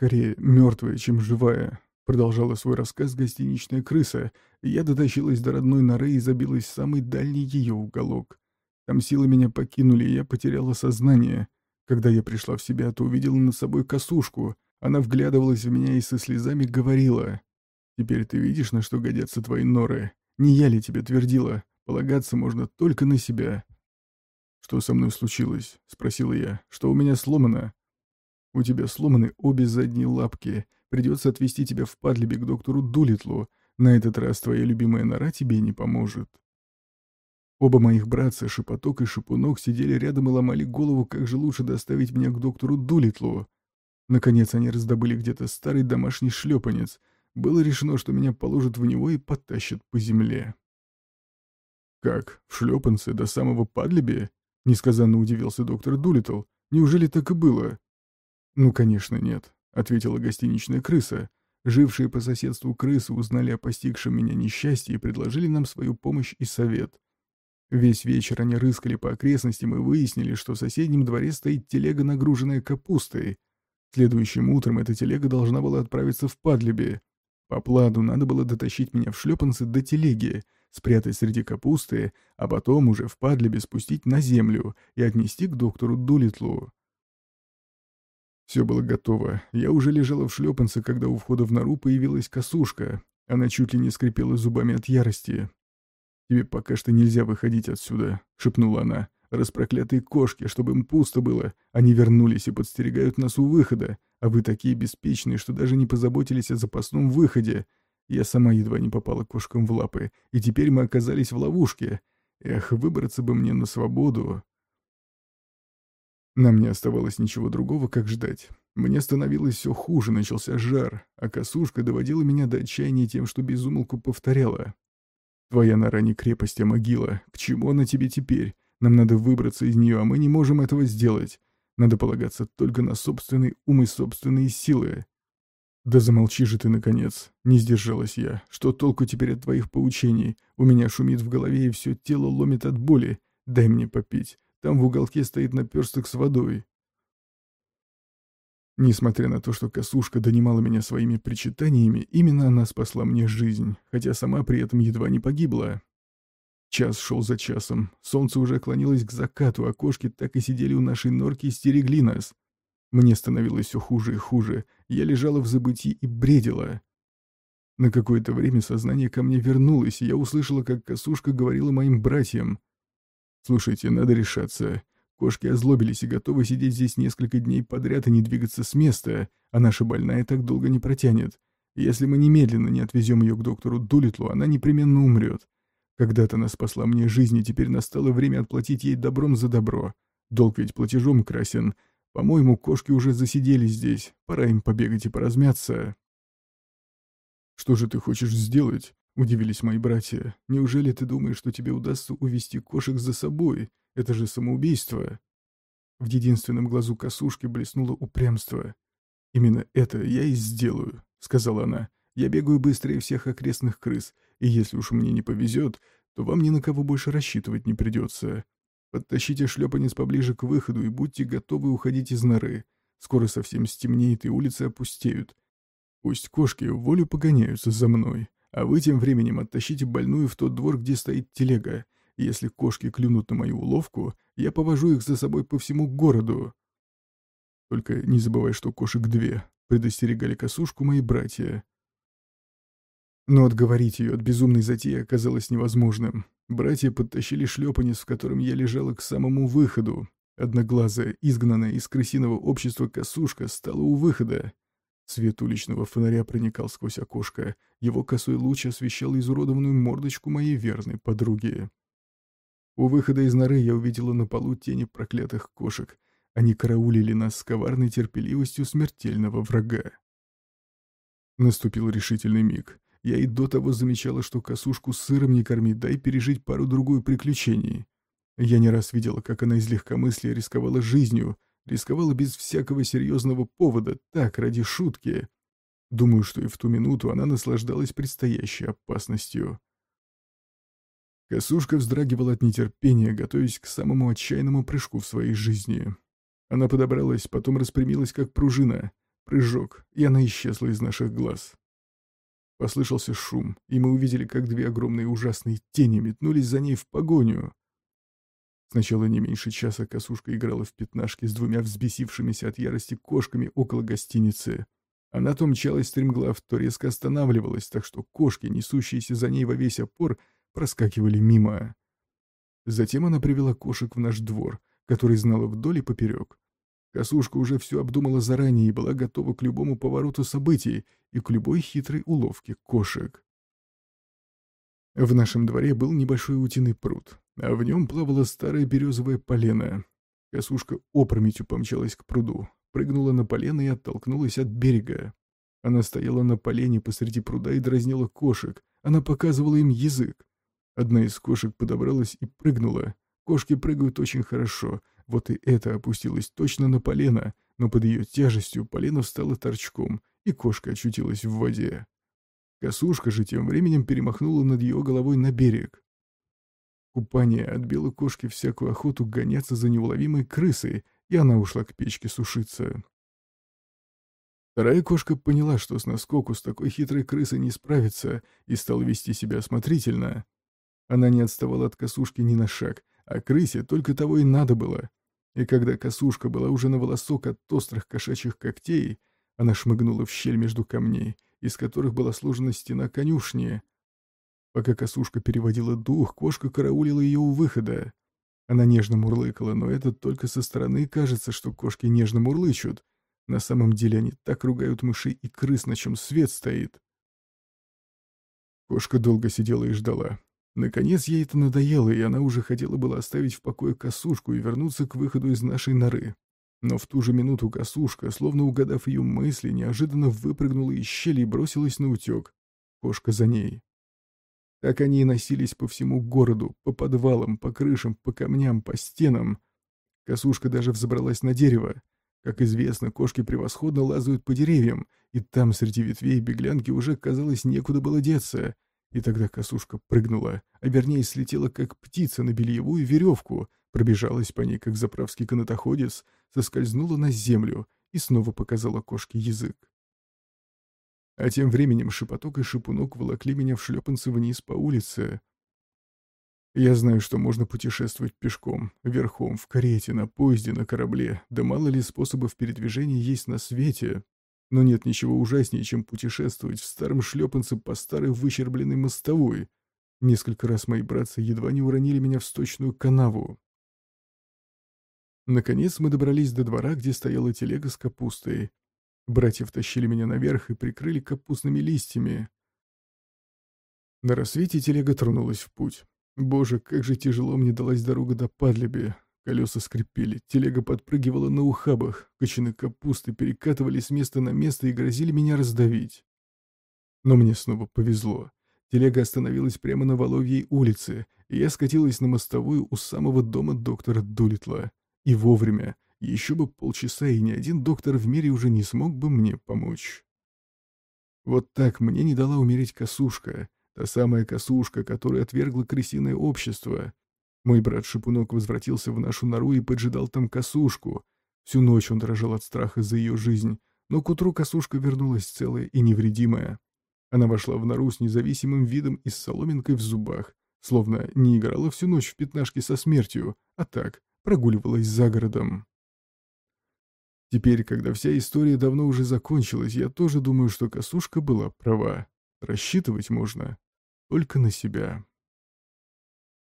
скорее мертвая, чем живая», — продолжала свой рассказ гостиничная крыса. Я дотащилась до родной норы и забилась в самый дальний ее уголок. Там силы меня покинули, и я потеряла сознание. Когда я пришла в себя, то увидела над собой косушку. Она вглядывалась в меня и со слезами говорила. «Теперь ты видишь, на что годятся твои норы? Не я ли тебе твердила? Полагаться можно только на себя». «Что со мной случилось?» — спросила я. «Что у меня сломано?» «У тебя сломаны обе задние лапки. Придется отвезти тебя в Падлибе к доктору Дулитлу. На этот раз твоя любимая нора тебе не поможет». Оба моих братца, Шепоток и Шипунок, сидели рядом и ломали голову, как же лучше доставить меня к доктору Дулитлу. Наконец они раздобыли где-то старый домашний шлепанец. Было решено, что меня положат в него и потащат по земле. «Как, в шлепанце до самого Падлиби?» — несказанно удивился доктор Дулитл. «Неужели так и было?» «Ну, конечно, нет», — ответила гостиничная крыса. Жившие по соседству крысы узнали о постигшем меня несчастье и предложили нам свою помощь и совет. Весь вечер они рыскали по окрестностям и выяснили, что в соседнем дворе стоит телега, нагруженная капустой. Следующим утром эта телега должна была отправиться в Падлибе. По плану надо было дотащить меня в шлепанцы до телеги, спрятать среди капусты, а потом уже в Падлибе спустить на землю и отнести к доктору Дулитлу. Все было готово. Я уже лежала в шлепанце, когда у входа в нору появилась косушка. Она чуть ли не скрипела зубами от ярости. «Тебе пока что нельзя выходить отсюда», — шепнула она. «Распроклятые кошки, чтобы им пусто было. Они вернулись и подстерегают нас у выхода. А вы такие беспечные, что даже не позаботились о запасном выходе. Я сама едва не попала кошкам в лапы, и теперь мы оказались в ловушке. Эх, выбраться бы мне на свободу». Нам не оставалось ничего другого, как ждать. Мне становилось все хуже, начался жар, а косушка доводила меня до отчаяния тем, что безумолку повторяла. Твоя нора не крепость, а могила. К чему она тебе теперь? Нам надо выбраться из нее, а мы не можем этого сделать. Надо полагаться только на собственный ум и собственные силы. Да замолчи же ты, наконец. Не сдержалась я. Что толку теперь от твоих поучений? У меня шумит в голове и все тело ломит от боли. Дай мне попить. Там в уголке стоит наперсток с водой. Несмотря на то, что косушка донимала меня своими причитаниями, именно она спасла мне жизнь, хотя сама при этом едва не погибла. Час шел за часом, солнце уже клонилось к закату, а кошки так и сидели у нашей норки и стерегли нас. Мне становилось все хуже и хуже, я лежала в забытии и бредила. На какое-то время сознание ко мне вернулось, и я услышала, как косушка говорила моим братьям. «Слушайте, надо решаться. Кошки озлобились и готовы сидеть здесь несколько дней подряд и не двигаться с места, а наша больная так долго не протянет. Если мы немедленно не отвезем ее к доктору Дулитлу, она непременно умрет. Когда-то она спасла мне жизнь, и теперь настало время отплатить ей добром за добро. Долг ведь платежом красен. По-моему, кошки уже засидели здесь. Пора им побегать и поразмяться. «Что же ты хочешь сделать?» — удивились мои братья. «Неужели ты думаешь, что тебе удастся увести кошек за собой? Это же самоубийство. В единственном глазу косушки блеснуло упрямство. «Именно это я и сделаю», — сказала она. «Я бегаю быстрее всех окрестных крыс, и если уж мне не повезет, то вам ни на кого больше рассчитывать не придется. Подтащите шлепанец поближе к выходу и будьте готовы уходить из норы. Скоро совсем стемнеет, и улицы опустеют. Пусть кошки волю погоняются за мной, а вы тем временем оттащите больную в тот двор, где стоит телега, если кошки клюнут на мою уловку, я повожу их за собой по всему городу. Только не забывай, что кошек две, предостерегали косушку мои братья. Но отговорить ее от безумной затеи оказалось невозможным. Братья подтащили шлепанец, в котором я лежала к самому выходу. Одноглазая, изгнанная из крысиного общества косушка стала у выхода. Свет уличного фонаря проникал сквозь окошко. Его косой луч освещал изуродованную мордочку моей верной подруги. У выхода из норы я увидела на полу тени проклятых кошек. Они караулили нас с коварной терпеливостью смертельного врага. Наступил решительный миг. Я и до того замечала, что косушку сыром не корми, дай пережить пару-другую приключений. Я не раз видела, как она из легкомыслия рисковала жизнью, рисковала без всякого серьезного повода, так, ради шутки. Думаю, что и в ту минуту она наслаждалась предстоящей опасностью. Косушка вздрагивала от нетерпения, готовясь к самому отчаянному прыжку в своей жизни. Она подобралась, потом распрямилась, как пружина. Прыжок, и она исчезла из наших глаз. Послышался шум, и мы увидели, как две огромные ужасные тени метнулись за ней в погоню. Сначала не меньше часа косушка играла в пятнашки с двумя взбесившимися от ярости кошками около гостиницы. Она то мчалась стремглав, то резко останавливалась, так что кошки, несущиеся за ней во весь опор, проскакивали мимо. Затем она привела кошек в наш двор, который знала вдоль и поперек. Косушка уже все обдумала заранее и была готова к любому повороту событий и к любой хитрой уловке кошек. В нашем дворе был небольшой утиный пруд, а в нем плавала старая березовая полена. Косушка опрометью помчалась к пруду, прыгнула на полено и оттолкнулась от берега. Она стояла на полене посреди пруда и дразнила кошек. Она показывала им язык. Одна из кошек подобралась и прыгнула. Кошки прыгают очень хорошо. Вот и это опустилось точно на полено, но под ее тяжестью полено встало торчком, и кошка очутилась в воде. Косушка же тем временем перемахнула над ее головой на берег. Купание отбило кошке всякую охоту гоняться за неуловимой крысой, и она ушла к печке сушиться. Вторая кошка поняла, что с наскоку с такой хитрой крысой не справится, и стала вести себя осмотрительно. Она не отставала от косушки ни на шаг, а крысе только того и надо было. И когда косушка была уже на волосок от острых кошачьих когтей, она шмыгнула в щель между камней, из которых была сложена стена конюшни. Пока косушка переводила дух, кошка караулила ее у выхода. Она нежно мурлыкала, но это только со стороны кажется, что кошки нежно мурлычут. На самом деле они так ругают мышей и крыс, на чем свет стоит. Кошка долго сидела и ждала. Наконец ей это надоело, и она уже хотела было оставить в покое косушку и вернуться к выходу из нашей норы. Но в ту же минуту косушка, словно угадав ее мысли, неожиданно выпрыгнула из щели и бросилась на утек. Кошка за ней. Так они и носились по всему городу, по подвалам, по крышам, по камням, по стенам. Косушка даже взобралась на дерево. Как известно, кошки превосходно лазают по деревьям, и там среди ветвей беглянки уже, казалось, некуда было деться. И тогда косушка прыгнула, а вернее слетела, как птица на бельевую веревку, пробежалась по ней, как заправский канатоходец, соскользнула на землю и снова показала кошке язык. А тем временем шепоток и шипунок волокли меня в шлепанцы вниз по улице. Я знаю, что можно путешествовать пешком, верхом, в карете, на поезде, на корабле, да мало ли способов передвижения есть на свете. Но нет ничего ужаснее, чем путешествовать в старом шлепанце по старой выщербленной мостовой. Несколько раз мои братцы едва не уронили меня в сточную канаву. Наконец мы добрались до двора, где стояла телега с капустой. Братья втащили меня наверх и прикрыли капустными листьями. На рассвете телега тронулась в путь. Боже, как же тяжело мне далась дорога до Падлеби. Колеса скрипели, телега подпрыгивала на ухабах, кочаны капусты перекатывались с места на место и грозили меня раздавить. Но мне снова повезло. Телега остановилась прямо на Воловьей улице, и я скатилась на мостовую у самого дома доктора Дулитла. И вовремя, еще бы полчаса, и ни один доктор в мире уже не смог бы мне помочь. Вот так мне не дала умереть косушка, та самая косушка, которая отвергла крысиное общество. Мой брат Шипунок возвратился в нашу нору и поджидал там косушку. Всю ночь он дрожал от страха за ее жизнь, но к утру косушка вернулась целая и невредимая. Она вошла в нору с независимым видом и с соломинкой в зубах, словно не играла всю ночь в пятнашки со смертью, а так, прогуливалась за городом. Теперь, когда вся история давно уже закончилась, я тоже думаю, что косушка была права. Рассчитывать можно только на себя.